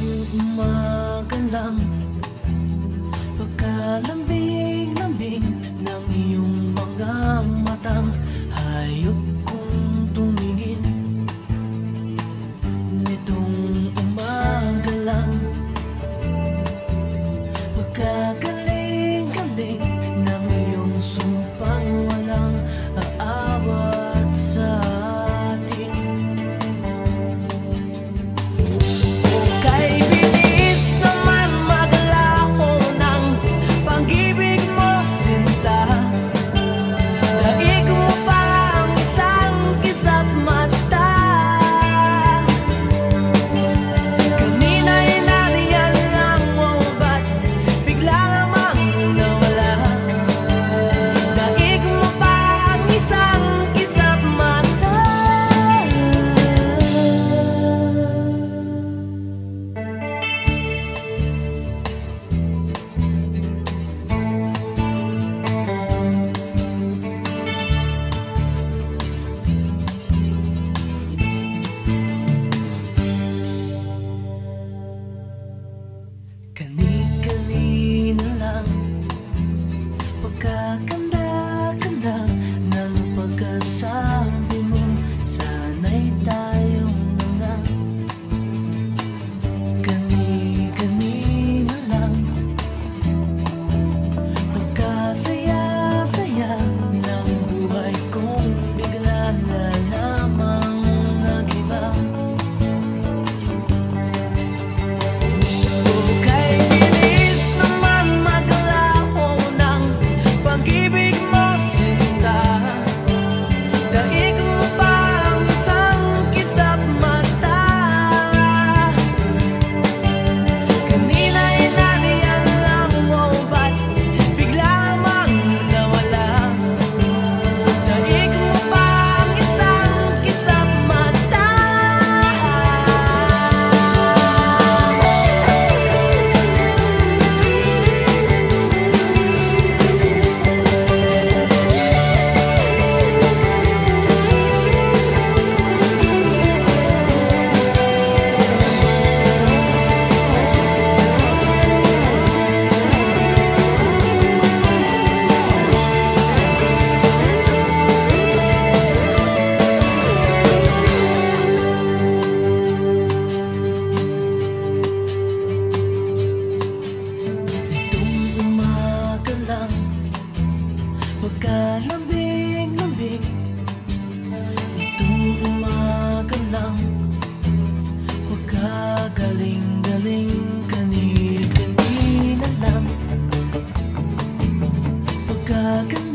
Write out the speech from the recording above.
Umaga lang. Pagkalambing hug and